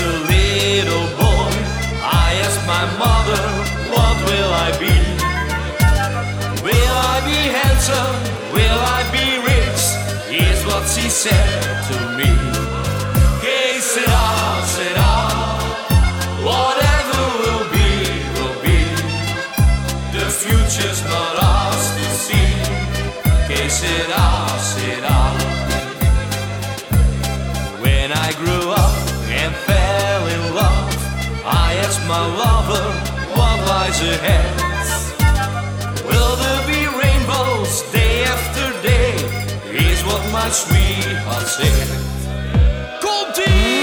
a little boy, I asked my mother, What will I be? Will I be handsome? Will I be rich? Is what she said to me. Que será, será? Whatever will be, will be. The future's not ours to see. Que será, será? my lover, what lies ahead? Will there be rainbows day after day? Is what my sweetheart said. Come to